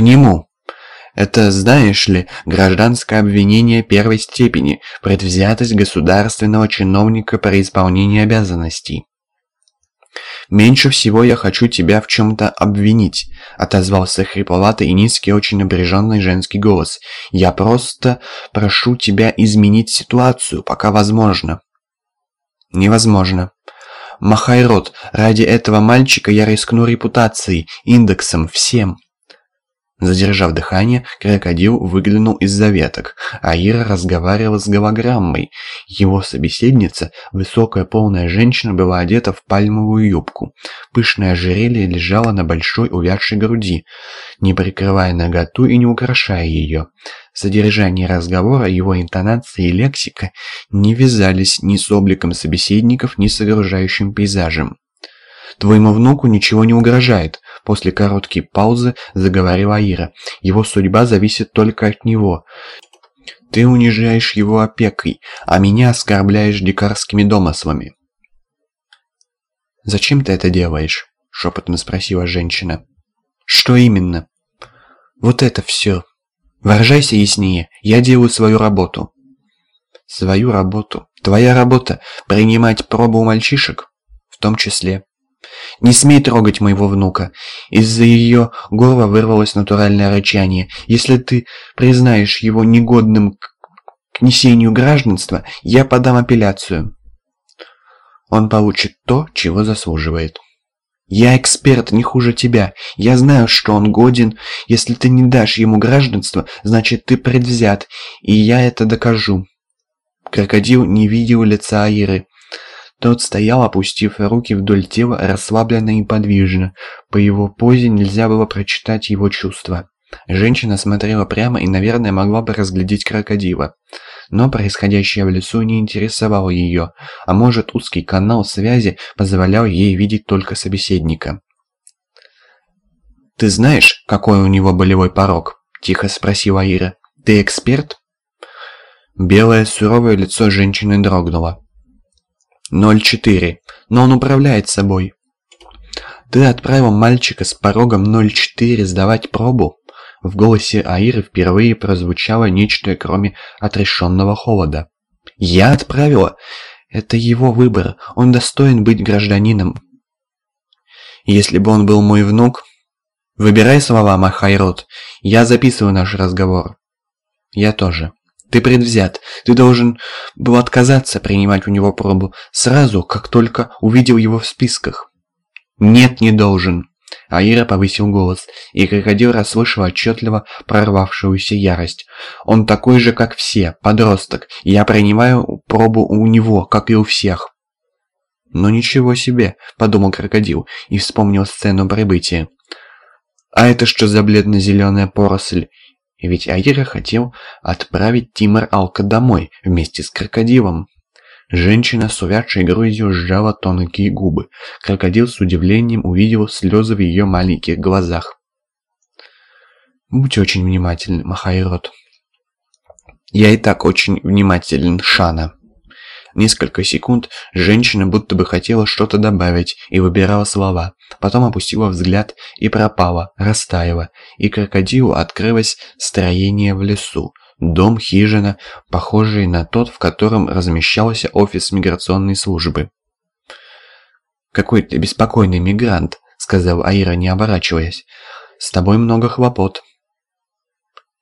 К нему. Это, знаешь ли, гражданское обвинение первой степени, предвзятость государственного чиновника при исполнении обязанностей. «Меньше всего я хочу тебя в чем-то обвинить», — отозвался хрипловатый и низкий, очень напряженный женский голос. «Я просто прошу тебя изменить ситуацию, пока возможно». «Невозможно», Махай рот, ради этого мальчика я рискну репутацией, индексом, всем. Задержав дыхание, крокодил выглянул из-за веток, Ира разговаривала с голограммой. Его собеседница, высокая полная женщина, была одета в пальмовую юбку. Пышное ожерелье лежало на большой увядшей груди, не прикрывая наготу и не украшая ее. Содержание разговора, его интонация и лексика не вязались ни с обликом собеседников, ни с окружающим пейзажем. «Твоему внуку ничего не угрожает», — после короткой паузы заговорила Ира. «Его судьба зависит только от него. Ты унижаешь его опекой, а меня оскорбляешь дикарскими домыслами». «Зачем ты это делаешь?» — шепотом спросила женщина. «Что именно?» «Вот это все. Выражайся яснее. Я делаю свою работу». «Свою работу? Твоя работа — принимать пробу у мальчишек?» «В том числе». «Не смей трогать моего внука!» Из-за ее горла вырвалось натуральное рычание. «Если ты признаешь его негодным к несению гражданства, я подам апелляцию». Он получит то, чего заслуживает. «Я эксперт, не хуже тебя. Я знаю, что он годен. Если ты не дашь ему гражданство, значит ты предвзят, и я это докажу». Крокодил не видел лица Аиры. Тот стоял, опустив руки вдоль тела, расслабленно и подвижно. По его позе нельзя было прочитать его чувства. Женщина смотрела прямо и, наверное, могла бы разглядеть крокодила. Но происходящее в лесу не интересовало ее, а может узкий канал связи позволял ей видеть только собеседника. «Ты знаешь, какой у него болевой порог?» – тихо спросила Ира. «Ты эксперт?» Белое суровое лицо женщины дрогнуло. 0,4. Но он управляет собой. Ты отправил мальчика с порогом 0,4 сдавать пробу? В голосе Аиры впервые прозвучало нечто, кроме отрешенного холода. «Я отправила? Это его выбор. Он достоин быть гражданином». «Если бы он был мой внук...» «Выбирай слова, Махайрод. Я записываю наш разговор». «Я тоже». Ты предвзят. Ты должен был отказаться принимать у него пробу сразу, как только увидел его в списках. Нет, не должен. Аира повысил голос, и крокодил расслышал отчетливо прорвавшуюся ярость. «Он такой же, как все, подросток. Я принимаю пробу у него, как и у всех». «Ну ничего себе», — подумал крокодил и вспомнил сцену прибытия. «А это что за бледно-зеленая поросль? Ведь Аира хотел отправить Тимор Алка домой вместе с крокодилом. Женщина с увядшей грудью сжала тонкие губы. Крокодил с удивлением увидел слезы в ее маленьких глазах. «Будь очень внимательны, Махайрод». «Я и так очень внимателен, Шана». Несколько секунд женщина будто бы хотела что-то добавить и выбирала слова. Потом опустила взгляд и пропала, растаяла. И крокодилу открылось строение в лесу. Дом, хижина, похожий на тот, в котором размещался офис миграционной службы. «Какой ты беспокойный мигрант», — сказал Аира, не оборачиваясь. «С тобой много хлопот».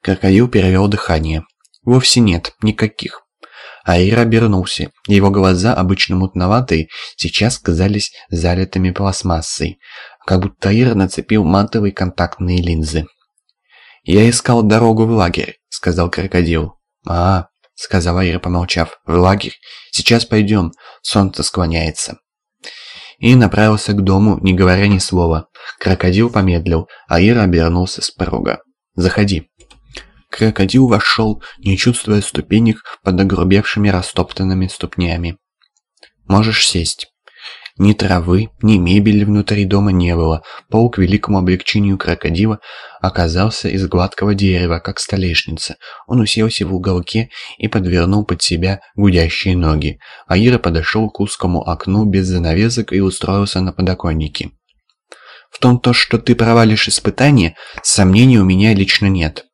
Крокодил перевел дыхание. «Вовсе нет, никаких. Аир обернулся. Его глаза, обычно мутноватые, сейчас казались залитыми пластмассой, как будто Аир нацепил матовые контактные линзы. «Я искал дорогу в лагерь», — сказал крокодил. «А, — сказал Аир, помолчав, — в лагерь. Сейчас пойдем, солнце склоняется». И направился к дому, не говоря ни слова. Крокодил помедлил, а Ира обернулся с порога. «Заходи». Крокодил вошел, не чувствуя ступенек под огрубевшими растоптанными ступнями. «Можешь сесть». Ни травы, ни мебели внутри дома не было. Пол к великому облегчению крокодила оказался из гладкого дерева, как столешница. Он уселся в уголке и подвернул под себя гудящие ноги. Аира подошел к узкому окну без занавесок и устроился на подоконнике. В том, то, что ты провалишь испытание, сомнений у меня лично нет.